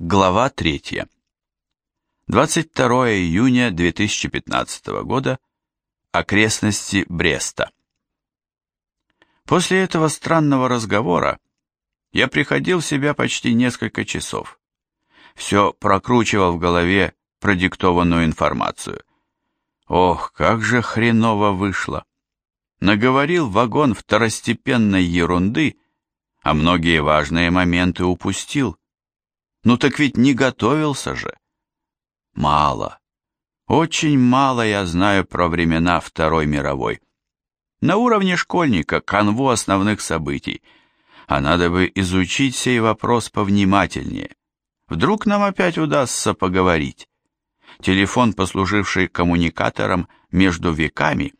Глава 3. 22 июня 2015 года. Окрестности Бреста. После этого странного разговора я приходил в себя почти несколько часов. Все прокручивал в голове продиктованную информацию. Ох, как же хреново вышло. Наговорил вагон второстепенной ерунды, а многие важные моменты упустил. Ну так ведь не готовился же. Мало. Очень мало я знаю про времена Второй мировой. На уровне школьника канву основных событий, а надо бы изучить сей вопрос повнимательнее. Вдруг нам опять удастся поговорить. Телефон, послуживший коммуникатором между веками,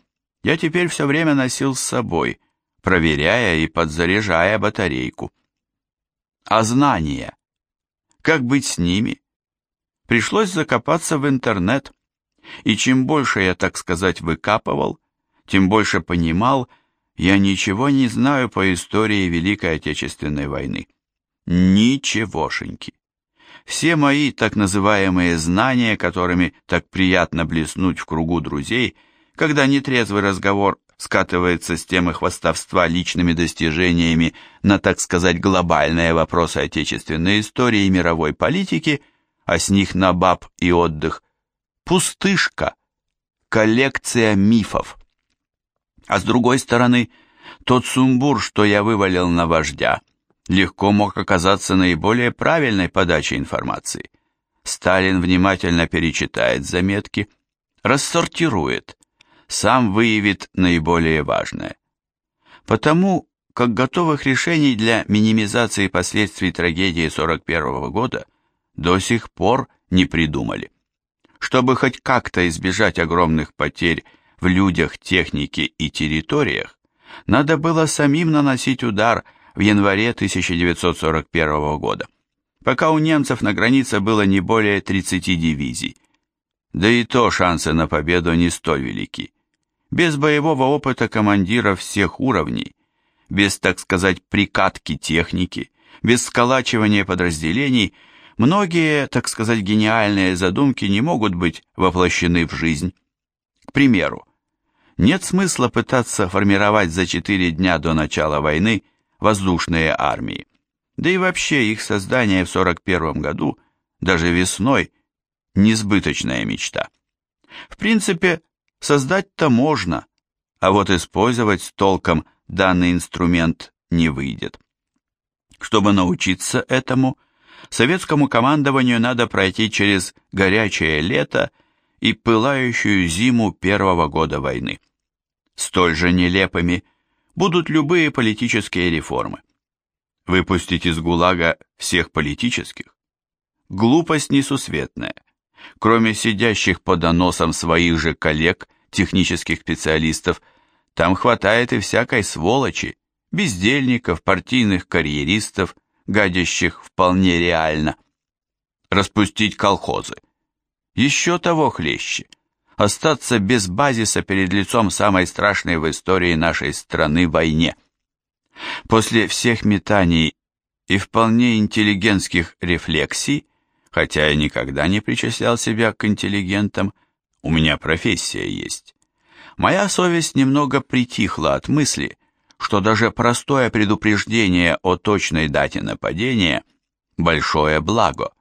я теперь все время носил с собой, проверяя и подзаряжая батарейку. А знания? Как быть с ними? Пришлось закопаться в интернет, и чем больше я, так сказать, выкапывал, тем больше понимал, я ничего не знаю по истории Великой Отечественной войны. Ничегошеньки. Все мои так называемые знания, которыми так приятно блеснуть в кругу друзей, когда нетрезвый разговор скатывается с темы хвастовства личными достижениями на, так сказать, глобальные вопросы отечественной истории и мировой политики, а с них на баб и отдых, пустышка, коллекция мифов. А с другой стороны, тот сумбур, что я вывалил на вождя, легко мог оказаться наиболее правильной подачей информации. Сталин внимательно перечитает заметки, рассортирует, сам выявит наиболее важное. Потому как готовых решений для минимизации последствий трагедии 41 года до сих пор не придумали. Чтобы хоть как-то избежать огромных потерь в людях, технике и территориях, надо было самим наносить удар в январе 1941 года, пока у немцев на границе было не более 30 дивизий. Да и то шансы на победу не столь велики. Без боевого опыта командиров всех уровней, без, так сказать, прикатки техники, без сколачивания подразделений, многие, так сказать, гениальные задумки не могут быть воплощены в жизнь. К примеру, нет смысла пытаться формировать за четыре дня до начала войны воздушные армии. Да и вообще их создание в 41 году, даже весной, несбыточная мечта. В принципе, Создать-то можно, а вот использовать с толком данный инструмент не выйдет. Чтобы научиться этому, советскому командованию надо пройти через горячее лето и пылающую зиму первого года войны. Столь же нелепыми будут любые политические реформы. Выпустить из ГУЛАГа всех политических? Глупость несусветная. Кроме сидящих по доносам своих же коллег технических специалистов, там хватает и всякой сволочи, бездельников, партийных карьеристов, гадящих вполне реально. Распустить колхозы. Еще того хлеще. Остаться без базиса перед лицом самой страшной в истории нашей страны войне. После всех метаний и вполне интеллигентских рефлексий, хотя я никогда не причислял себя к интеллигентам, у меня профессия есть. Моя совесть немного притихла от мысли, что даже простое предупреждение о точной дате нападения – большое благо.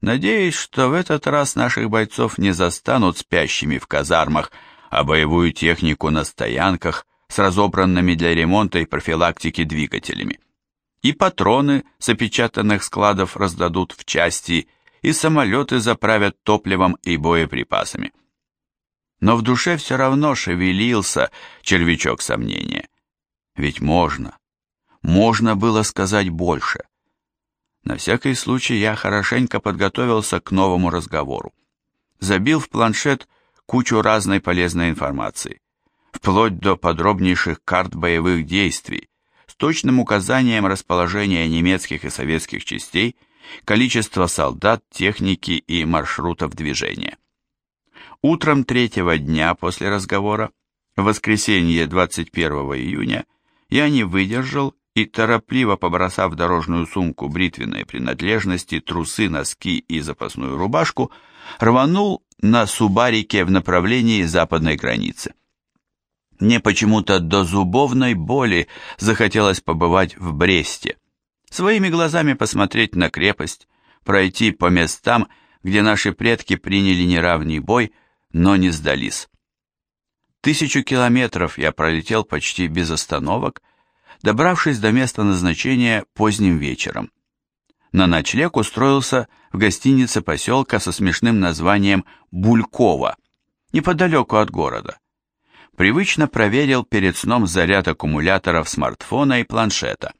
Надеюсь, что в этот раз наших бойцов не застанут спящими в казармах, а боевую технику на стоянках с разобранными для ремонта и профилактики двигателями. И патроны с опечатанных складов раздадут в части, и самолеты заправят топливом и боеприпасами но в душе все равно шевелился червячок сомнения. Ведь можно, можно было сказать больше. На всякий случай я хорошенько подготовился к новому разговору. Забил в планшет кучу разной полезной информации, вплоть до подробнейших карт боевых действий, с точным указанием расположения немецких и советских частей, количества солдат, техники и маршрутов движения. Утром третьего дня после разговора, в воскресенье 21 июня, я не выдержал и, торопливо побросав дорожную сумку бритвенные принадлежности, трусы, носки и запасную рубашку, рванул на Субарике в направлении западной границы. Мне почему-то до зубовной боли захотелось побывать в Бресте, своими глазами посмотреть на крепость, пройти по местам, где наши предки приняли неравный бой, но не сдались. Тысячу километров я пролетел почти без остановок, добравшись до места назначения поздним вечером. На ночлег устроился в гостинице поселка со смешным названием Булькова, неподалеку от города. Привычно проверил перед сном заряд аккумуляторов смартфона и планшета.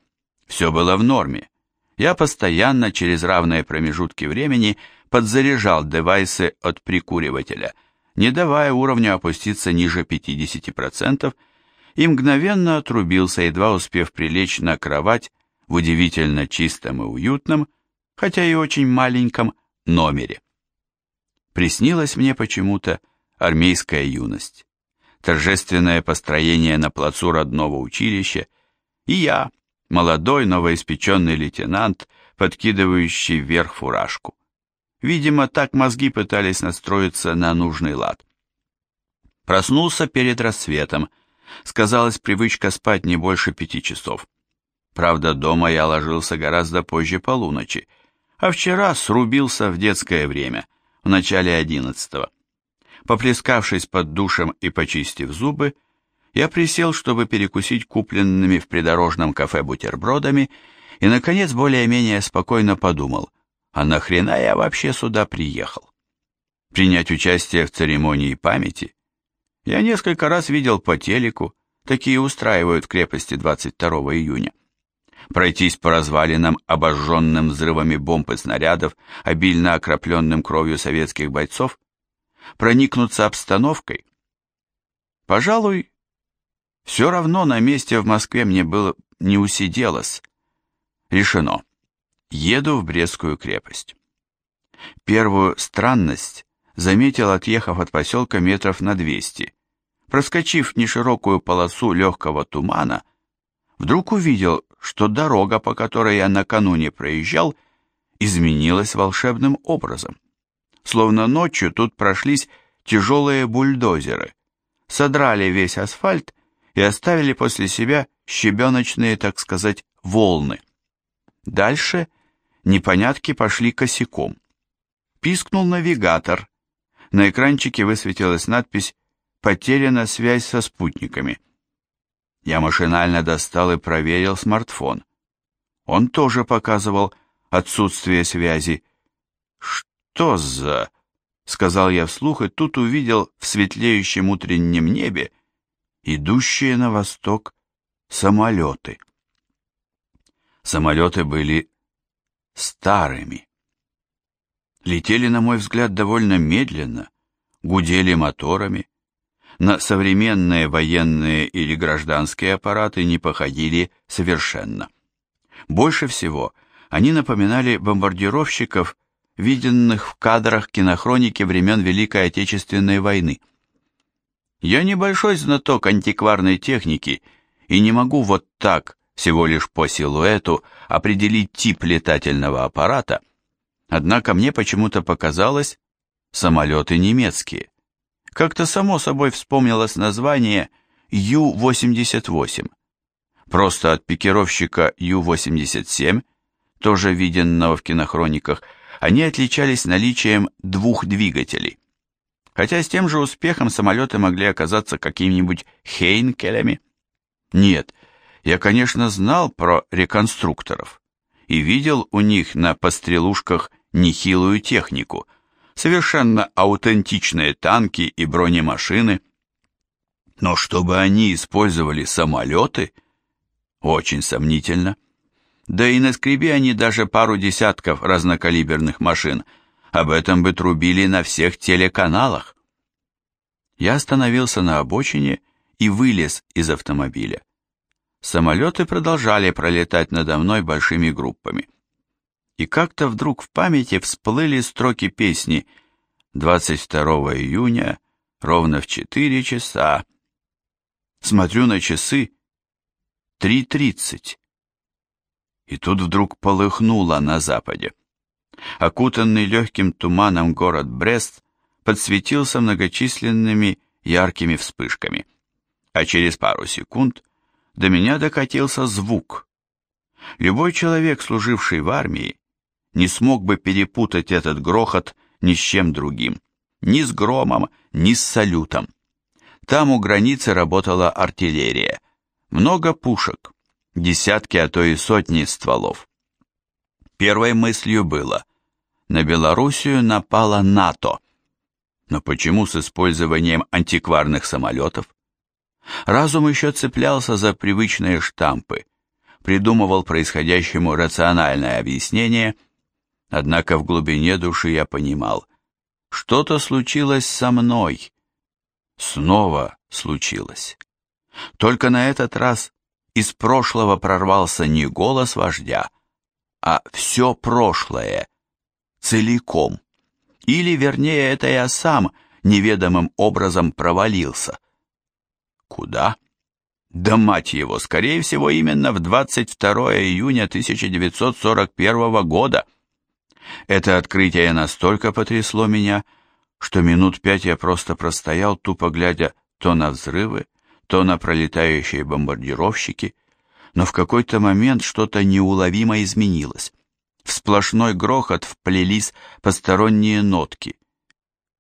Все было в норме. Я постоянно через равные промежутки времени подзаряжал девайсы от прикуривателя, не давая уровню опуститься ниже 50%, и мгновенно отрубился, едва успев прилечь на кровать в удивительно чистом и уютном, хотя и очень маленьком, номере. Приснилась мне почему-то армейская юность, торжественное построение на плацу родного училища, и я, молодой новоиспеченный лейтенант, подкидывающий вверх фуражку. Видимо, так мозги пытались настроиться на нужный лад. Проснулся перед рассветом. Сказалась привычка спать не больше пяти часов. Правда, дома я ложился гораздо позже полуночи, а вчера срубился в детское время, в начале одиннадцатого. Поплескавшись под душем и почистив зубы, я присел, чтобы перекусить купленными в придорожном кафе бутербродами, и, наконец, более-менее спокойно подумал, а нахрена я вообще сюда приехал? Принять участие в церемонии памяти? Я несколько раз видел по телеку, такие устраивают в крепости 22 июня. Пройтись по развалинам, обожженным взрывами бомб и снарядов, обильно окропленным кровью советских бойцов? Проникнуться обстановкой? Пожалуй, все равно на месте в Москве мне было не усиделось. Решено. Еду в Брестскую крепость. Первую странность заметил, отъехав от поселка метров на 200. Проскочив неширокую полосу легкого тумана, вдруг увидел, что дорога, по которой я накануне проезжал, изменилась волшебным образом. Словно ночью тут прошлись тяжелые бульдозеры, содрали весь асфальт и оставили после себя щебеночные, так сказать, волны. Дальше непонятки пошли косяком. Пискнул навигатор. На экранчике высветилась надпись «Потеряна связь со спутниками». Я машинально достал и проверил смартфон. Он тоже показывал отсутствие связи. «Что за...» — сказал я вслух, и тут увидел в светлеющем утреннем небе идущие на восток самолеты. Самолеты были старыми. Летели, на мой взгляд, довольно медленно, гудели моторами. На современные военные или гражданские аппараты не походили совершенно. Больше всего они напоминали бомбардировщиков, виденных в кадрах кинохроники времен Великой Отечественной войны. Я небольшой знаток антикварной техники и не могу вот так, всего лишь по силуэту, определить тип летательного аппарата, однако мне почему-то показалось, самолеты немецкие. Как-то само собой вспомнилось название Ю-88. Просто от пикировщика Ю-87, тоже виденного в кинохрониках, они отличались наличием двух двигателей. Хотя с тем же успехом самолеты могли оказаться какими-нибудь Хейнкелями. Нет, я, конечно, знал про реконструкторов и видел у них на пострелушках нехилую технику, совершенно аутентичные танки и бронемашины. Но чтобы они использовали самолеты, очень сомнительно. Да и наскреби они даже пару десятков разнокалиберных машин – об этом бы трубили на всех телеканалах. Я остановился на обочине и вылез из автомобиля. Самолеты продолжали пролетать надо мной большими группами. И как-то вдруг в памяти всплыли строки песни 22 июня, ровно в 4 часа. Смотрю на часы. 3.30. И тут вдруг полыхнуло на западе. Окутанный легким туманом город Брест подсветился многочисленными яркими вспышками. А через пару секунд до меня докатился звук. Любой человек, служивший в армии, не смог бы перепутать этот грохот ни с чем другим, ни с громом, ни с салютом. Там у границы работала артиллерия, много пушек, десятки, а то и сотни стволов. Первой мыслью было, на Белоруссию напала НАТО. Но почему с использованием антикварных самолетов? Разум еще цеплялся за привычные штампы, придумывал происходящему рациональное объяснение, однако в глубине души я понимал, что-то случилось со мной. Снова случилось. Только на этот раз из прошлого прорвался не голос вождя, а все прошлое, целиком. Или, вернее, это я сам неведомым образом провалился. Куда? Да мать его, скорее всего, именно в 22 июня 1941 года. Это открытие настолько потрясло меня, что минут пять я просто простоял, тупо глядя то на взрывы, то на пролетающие бомбардировщики, но в какой-то момент что-то неуловимо изменилось. В сплошной грохот вплелись посторонние нотки.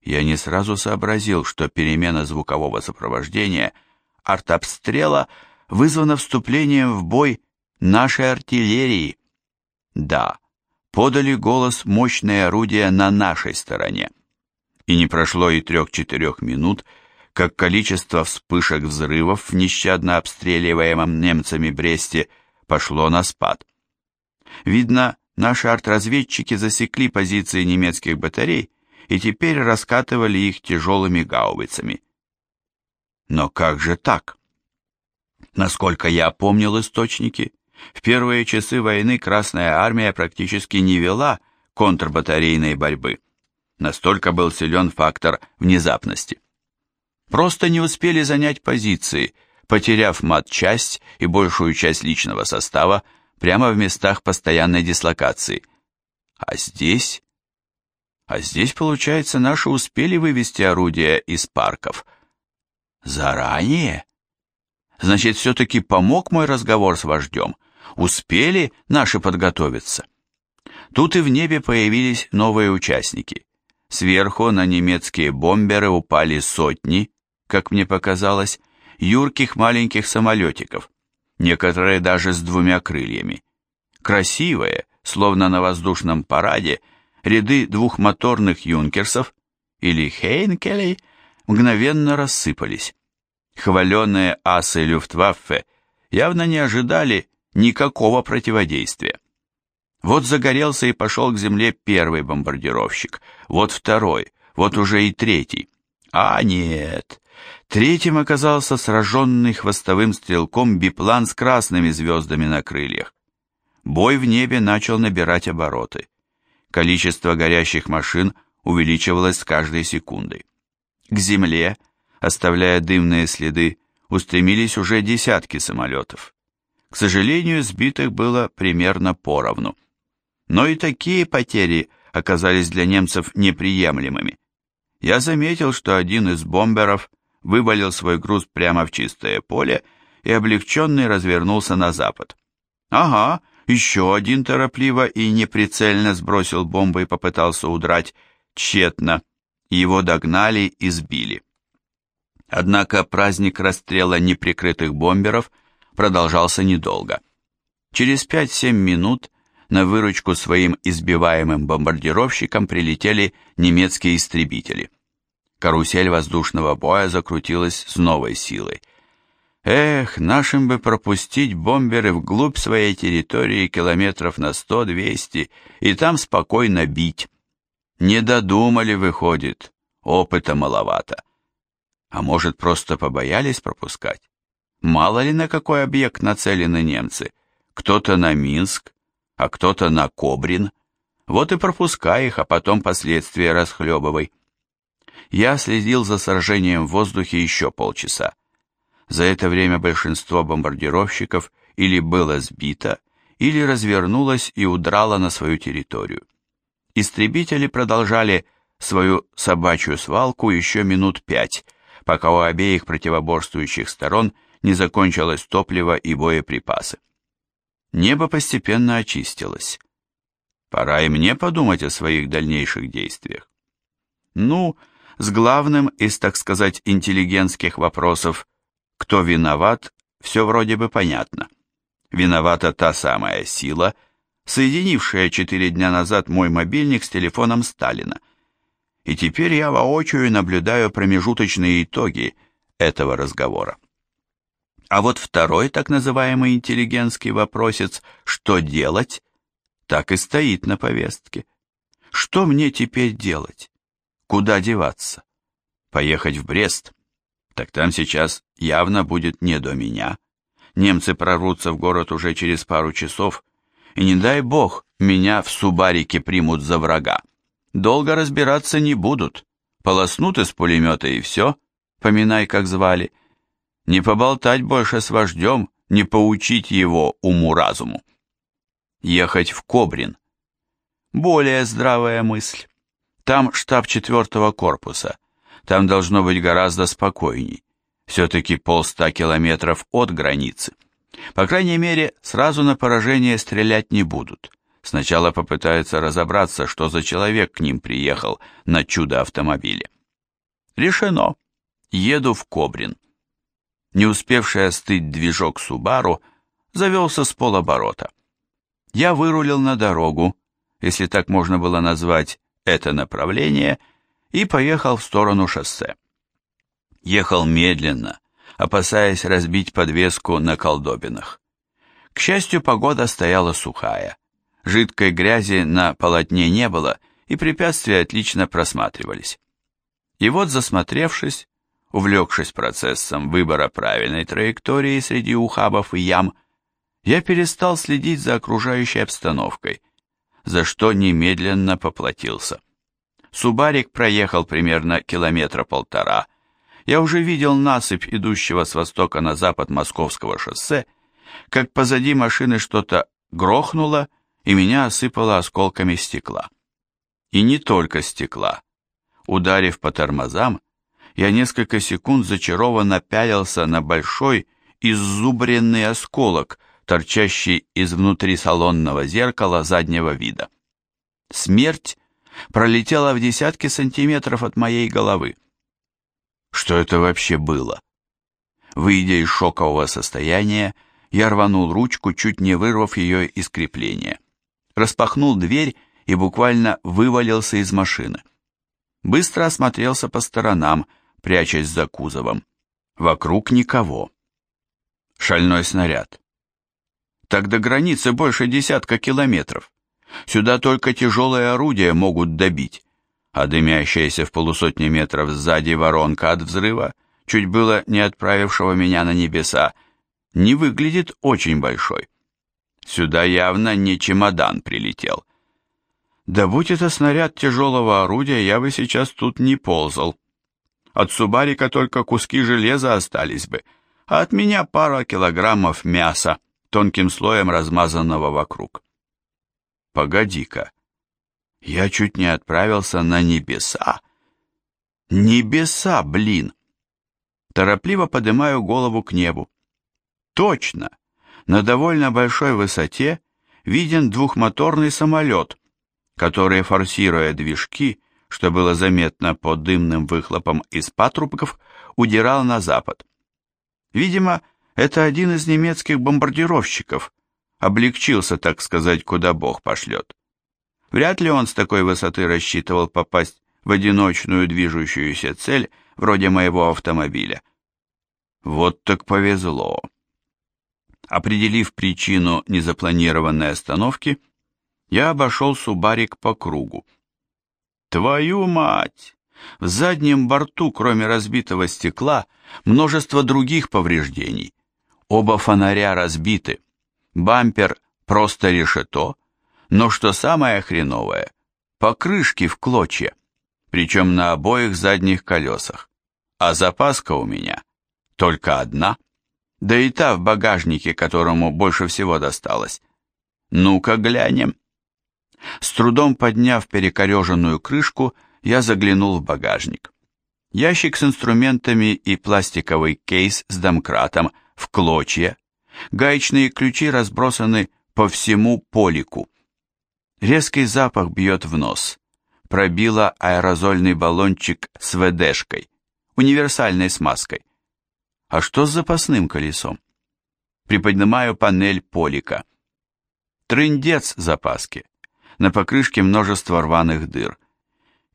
Я не сразу сообразил, что перемена звукового сопровождения артобстрела вызвана вступлением в бой нашей артиллерии. Да, подали голос мощные орудия на нашей стороне. И не прошло и трех-четырех минут, как количество вспышек взрывов в нещадно обстреливаемом немцами Бресте пошло на спад. Видно, наши артразведчики засекли позиции немецких батарей и теперь раскатывали их тяжелыми гаубицами. Но как же так? Насколько я помнил источники, в первые часы войны Красная Армия практически не вела контрбатарейной борьбы. Настолько был силен фактор внезапности. Просто не успели занять позиции, потеряв матчасть и большую часть личного состава прямо в местах постоянной дислокации. А здесь... А здесь, получается, наши успели вывести орудия из парков. Заранее? Значит, все-таки помог мой разговор с вождем. Успели наши подготовиться? Тут и в небе появились новые участники. Сверху на немецкие бомберы упали сотни, как мне показалось, юрких маленьких самолетиков некоторые даже с двумя крыльями. Красивые, словно на воздушном параде, ряды двухмоторных юнкерсов или хейнкелей мгновенно рассыпались. Хваленные асы Люфтваффе явно не ожидали никакого противодействия. Вот загорелся и пошел к земле первый бомбардировщик, вот второй, вот уже и третий. А нет, Третьим оказался сраженный хвостовым стрелком биплан с красными звездами на крыльях. Бой в небе начал набирать обороты. Количество горящих машин увеличивалось с каждой секундой. К земле, оставляя дымные следы, устремились уже десятки самолетов. К сожалению, сбитых было примерно поровну. Но и такие потери оказались для немцев неприемлемыми. Я заметил, что один из бомберов вывалил свой груз прямо в чистое поле и облегченный развернулся на запад. Ага, еще один торопливо и неприцельно сбросил бомбы и попытался удрать, тщетно. Его догнали и сбили. Однако праздник расстрела неприкрытых бомберов продолжался недолго. Через 5-7 минут на выручку своим избиваемым бомбардировщикам прилетели немецкие истребители. Карусель воздушного боя закрутилась с новой силой. Эх, нашим бы пропустить бомберы вглубь своей территории километров на сто-двести и там спокойно бить. Не додумали, выходит, опыта маловато. А может, просто побоялись пропускать? Мало ли на какой объект нацелены немцы. Кто-то на Минск, а кто-то на Кобрин. Вот и пропускай их, а потом последствия расхлебывай я следил за сражением в воздухе еще полчаса. За это время большинство бомбардировщиков или было сбито, или развернулась и удрала на свою территорию. Истребители продолжали свою собачью свалку еще минут пять, пока у обеих противоборствующих сторон не закончилось топливо и боеприпасы. Небо постепенно очистилось. Пора и мне подумать о своих дальнейших действиях. Ну, с главным из, так сказать, интеллигентских вопросов «кто виноват?» все вроде бы понятно. Виновата та самая сила, соединившая четыре дня назад мой мобильник с телефоном Сталина. И теперь я воочию наблюдаю промежуточные итоги этого разговора. А вот второй так называемый интеллигентский вопросец «что делать?» так и стоит на повестке. Что мне теперь делать? Куда деваться? Поехать в Брест? Так там сейчас явно будет не до меня. Немцы прорвутся в город уже через пару часов, и не дай бог, меня в Субарике примут за врага. Долго разбираться не будут. Полоснут из пулемета и все, поминай, как звали. Не поболтать больше с вождем, не поучить его уму-разуму ехать в Кобрин. Более здравая мысль. Там штаб четвертого корпуса. Там должно быть гораздо спокойней. Все-таки полста километров от границы. По крайней мере, сразу на поражение стрелять не будут. Сначала попытаются разобраться, что за человек к ним приехал на чудо-автомобиле. Решено. Еду в Кобрин. Не успевший остыть движок Субару завелся с полоборота я вырулил на дорогу, если так можно было назвать это направление, и поехал в сторону шоссе. Ехал медленно, опасаясь разбить подвеску на колдобинах. К счастью, погода стояла сухая. Жидкой грязи на полотне не было, и препятствия отлично просматривались. И вот, засмотревшись, увлекшись процессом выбора правильной траектории среди ухабов и ям, я перестал следить за окружающей обстановкой, за что немедленно поплатился. Субарик проехал примерно километра полтора. Я уже видел насыпь, идущего с востока на запад Московского шоссе, как позади машины что-то грохнуло, и меня осыпало осколками стекла. И не только стекла. Ударив по тормозам, я несколько секунд зачарованно пялился на большой иззубренный осколок, торчащий из внутри салонного зеркала заднего вида. Смерть пролетела в десятки сантиметров от моей головы. Что это вообще было? Выйдя из шокового состояния, я рванул ручку, чуть не вырвав ее из крепления. Распахнул дверь и буквально вывалился из машины. Быстро осмотрелся по сторонам, прячась за кузовом. Вокруг никого. Шальной снаряд. Так до границы больше десятка километров. Сюда только тяжелые орудия могут добить, а дымящаяся в полусотни метров сзади воронка от взрыва, чуть было не отправившего меня на небеса, не выглядит очень большой. Сюда явно не чемодан прилетел. Да будь это снаряд тяжелого орудия, я бы сейчас тут не ползал. От Субарика только куски железа остались бы, а от меня пара килограммов мяса тонким слоем размазанного вокруг. Погоди-ка, я чуть не отправился на небеса. Небеса, блин! Торопливо поднимаю голову к небу. Точно! На довольно большой высоте виден двухмоторный самолет, который, форсируя движки, что было заметно по дымным выхлопам из патрубков, удирал на запад. Видимо, это один из немецких бомбардировщиков. Облегчился, так сказать, куда Бог пошлет. Вряд ли он с такой высоты рассчитывал попасть в одиночную движущуюся цель, вроде моего автомобиля. Вот так повезло. Определив причину незапланированной остановки, я обошел Субарик по кругу. Твою мать! В заднем борту, кроме разбитого стекла, множество других повреждений. Оба фонаря разбиты. Бампер просто решето, но что самое хреновое, покрышки в клочья, причем на обоих задних колесах. А запаска у меня только одна, да и та в багажнике, которому больше всего досталось. Ну-ка глянем. С трудом подняв перекореженную крышку, я заглянул в багажник. Ящик с инструментами и пластиковый кейс с домкратом в клочья. Гаечные ключи разбросаны по всему полику. Резкий запах бьет в нос. Пробила аэрозольный баллончик с ВДшкой, универсальной смазкой. А что с запасным колесом? Приподнимаю панель полика. Трындец запаски. На покрышке множество рваных дыр.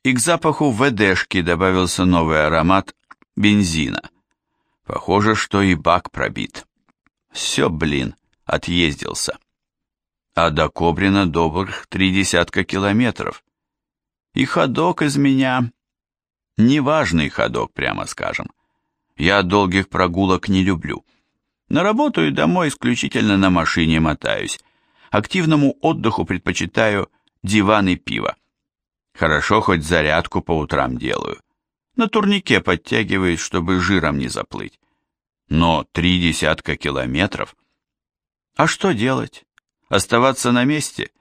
И к запаху ВДшки добавился новый аромат бензина. Похоже, что и бак пробит. Все, блин, отъездился. А до Кобрина добрых три десятка километров. И ходок из меня... Неважный ходок, прямо скажем. Я долгих прогулок не люблю. На работу и домой исключительно на машине мотаюсь. Активному отдыху предпочитаю диван и пиво. Хорошо, хоть зарядку по утрам делаю. На турнике подтягиваюсь, чтобы жиром не заплыть. Но три десятка километров. А что делать? Оставаться на месте?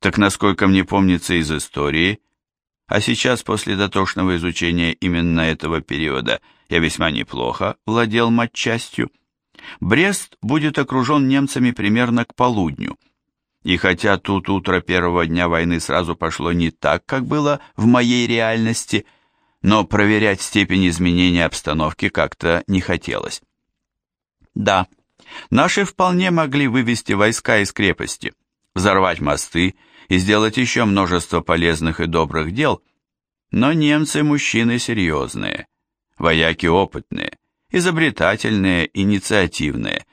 Так насколько мне помнится из истории, а сейчас после дотошного изучения именно этого периода я весьма неплохо владел матчастью, Брест будет окружен немцами примерно к полудню. И хотя тут утро первого дня войны сразу пошло не так, как было в моей реальности, но проверять степень изменения обстановки как-то не хотелось. Да, наши вполне могли вывести войска из крепости, взорвать мосты и сделать еще множество полезных и добрых дел, но немцы мужчины серьезные, вояки опытные, изобретательные, инициативные,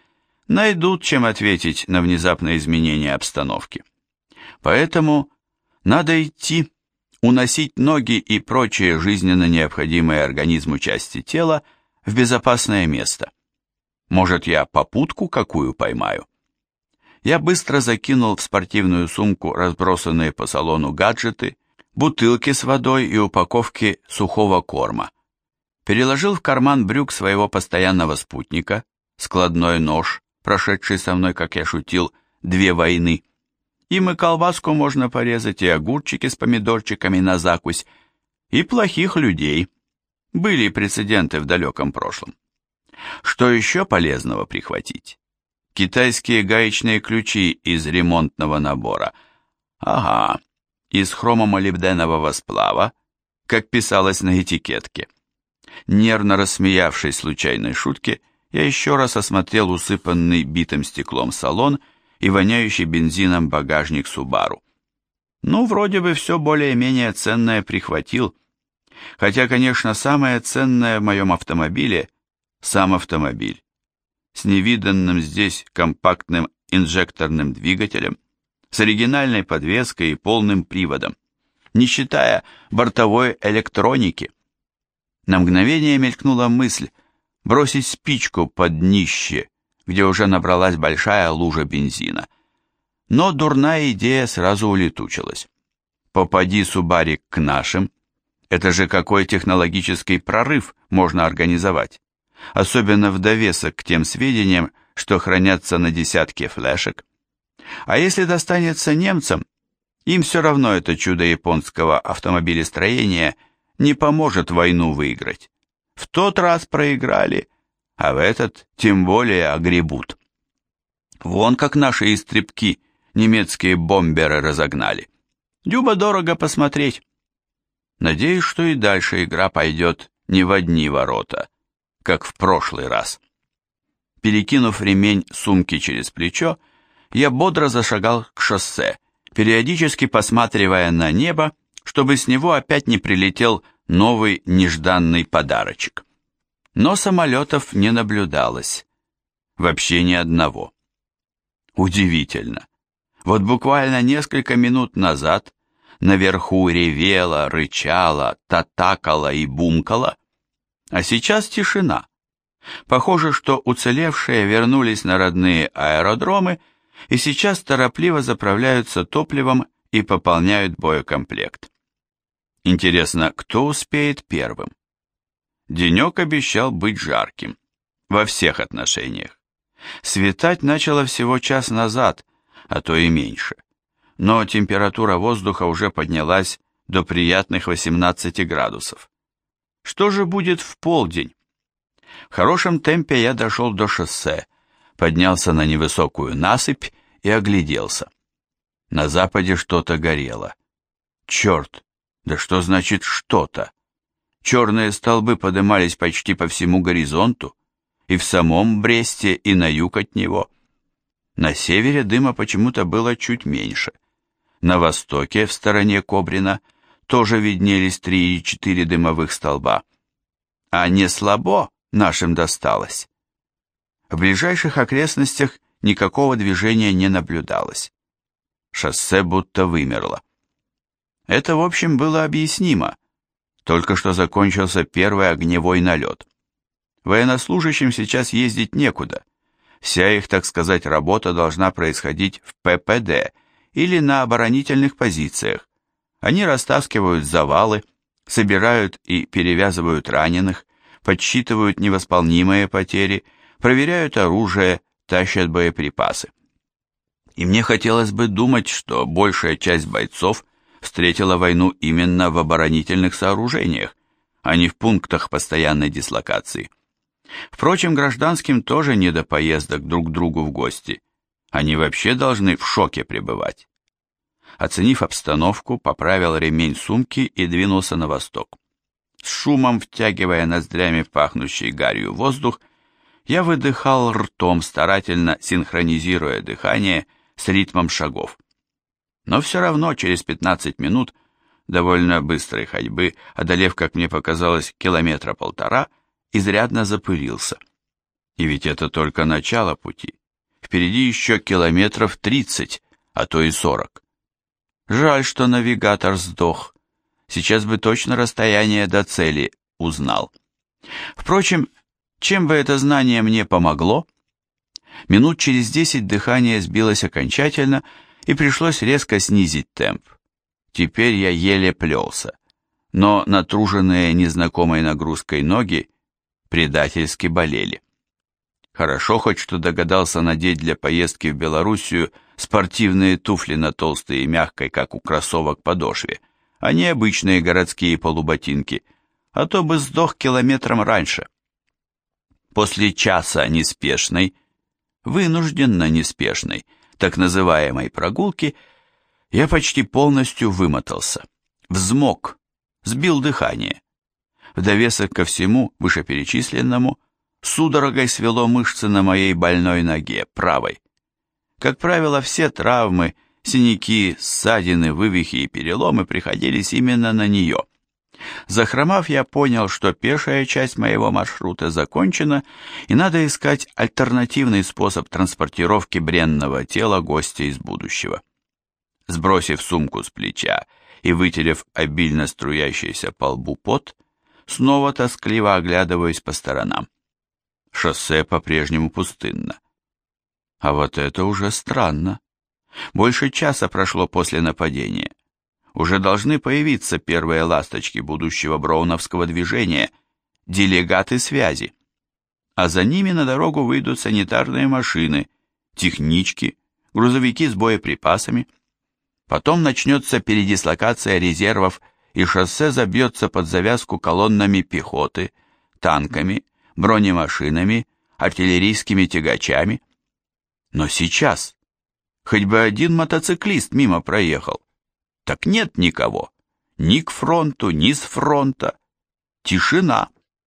найдут, чем ответить на внезапное изменение обстановки. Поэтому надо идти, уносить ноги и прочие жизненно необходимые организму части тела в безопасное место. Может, я попутку какую поймаю? Я быстро закинул в спортивную сумку разбросанные по салону гаджеты, бутылки с водой и упаковки сухого корма. Переложил в карман брюк своего постоянного спутника, складной нож, прошедший со мной, как я шутил, две войны. Им и колбаску можно порезать, и огурчики с помидорчиками на закусь, и плохих людей. Были прецеденты в далеком прошлом. Что еще полезного прихватить? Китайские гаечные ключи из ремонтного набора. Ага, из хромомолибденового сплава, как писалось на этикетке. Нервно рассмеявшись случайной шутке, я еще раз осмотрел усыпанный битым стеклом салон и воняющий бензином багажник Субару. Ну, вроде бы все более-менее ценное прихватил. Хотя, конечно, самое ценное в моем автомобиле – сам автомобиль. С невиданным здесь компактным инжекторным двигателем, с оригинальной подвеской и полным приводом, не считая бортовой электроники. На мгновение мелькнула мысль, бросить спичку под днище, где уже набралась большая лужа бензина. Но дурная идея сразу улетучилась. Попади Субарик к нашим, это же какой технологический прорыв можно организовать, особенно в довесок к тем сведениям, что хранятся на десятке флешек. А если достанется немцам, им все равно это чудо японского автомобилестроения не поможет войну выиграть. В тот раз проиграли, а в этот тем более огребут. Вон как наши истребки немецкие бомберы разогнали. Дюба дорого посмотреть. Надеюсь, что и дальше игра пойдет не в одни ворота, как в прошлый раз. Перекинув ремень сумки через плечо, я бодро зашагал к шоссе, периодически посматривая на небо, чтобы с него опять не прилетел новый нежданный подарочек. Но самолетов не наблюдалось. Вообще ни одного. Удивительно. Вот буквально несколько минут назад наверху ревела, рычала, татакала и бумкала, а сейчас тишина. Похоже, что уцелевшие вернулись на родные аэродромы и сейчас торопливо заправляются топливом и пополняют боекомплект. Интересно, кто успеет первым? Денек обещал быть жарким. Во всех отношениях. Светать начало всего час назад, а то и меньше. Но температура воздуха уже поднялась до приятных 18 градусов. Что же будет в полдень? В хорошем темпе я дошел до шоссе, поднялся на невысокую насыпь и огляделся. На западе что-то горело. Черт, да что значит что-то? Черные столбы подымались почти по всему горизонту, и в самом Бресте, и на юг от него. На севере дыма почему-то было чуть меньше. На востоке, в стороне Кобрина, тоже виднелись три и четыре дымовых столба. А не слабо нашим досталось. В ближайших окрестностях никакого движения не наблюдалось. Шоссе будто вымерло. Это, в общем, было объяснимо. Только что закончился первый огневой налет. Военнослужащим сейчас ездить некуда. Вся их, так сказать, работа должна происходить в ППД или на оборонительных позициях. Они растаскивают завалы, собирают и перевязывают раненых, подсчитывают невосполнимые потери, проверяют оружие, тащат боеприпасы. И мне хотелось бы думать, что большая часть бойцов встретила войну именно в оборонительных сооружениях, а не в пунктах постоянной дислокации. Впрочем, гражданским тоже не до поездок друг к другу в гости. Они вообще должны в шоке пребывать. Оценив обстановку, поправил ремень сумки и двинулся на восток. С шумом втягивая ноздрями пахнущий гарью воздух, я выдыхал ртом, старательно синхронизируя дыхание с ритмом шагов. Но все равно через 15 минут довольно быстрой ходьбы, одолев, как мне показалось, километра полтора, изрядно запылился. И ведь это только начало пути. Впереди еще километров 30, а то и 40. Жаль, что навигатор сдох. Сейчас бы точно расстояние до цели узнал. Впрочем, чем бы это знание мне помогло? Минут через десять дыхание сбилось окончательно, и пришлось резко снизить темп. Теперь я еле плелся, но натруженные незнакомой нагрузкой ноги предательски болели. Хорошо хоть что догадался надеть для поездки в Белоруссию спортивные туфли на толстой и мягкой, как у кроссовок, подошве, а не обычные городские полуботинки, а то бы сдох километром раньше. После часа неспешной, вынужденно неспешной, так называемой прогулки, я почти полностью вымотался, взмок, сбил дыхание. В довесок ко всему вышеперечисленному судорогой свело мышцы на моей больной ноге, правой. Как правило, все травмы, синяки, ссадины, вывихи и переломы приходились именно на нее. Захромав, я понял, что пешая часть моего маршрута закончена, и надо искать альтернативный способ транспортировки бренного тела гостя из будущего. Сбросив сумку с плеча и вытерев обильно струящийся по лбу пот, снова тоскливо оглядываюсь по сторонам. Шоссе по-прежнему пустынно. А вот это уже странно. Больше часа прошло после нападения уже должны появиться первые ласточки будущего броуновского движения, делегаты связи. А за ними на дорогу выйдут санитарные машины, технички, грузовики с боеприпасами. Потом начнется передислокация резервов, и шоссе забьется под завязку колоннами пехоты, танками, бронемашинами, артиллерийскими тягачами. Но сейчас хоть бы один мотоциклист мимо проехал, так нет никого. Ни к фронту, ни с фронта. Тишина.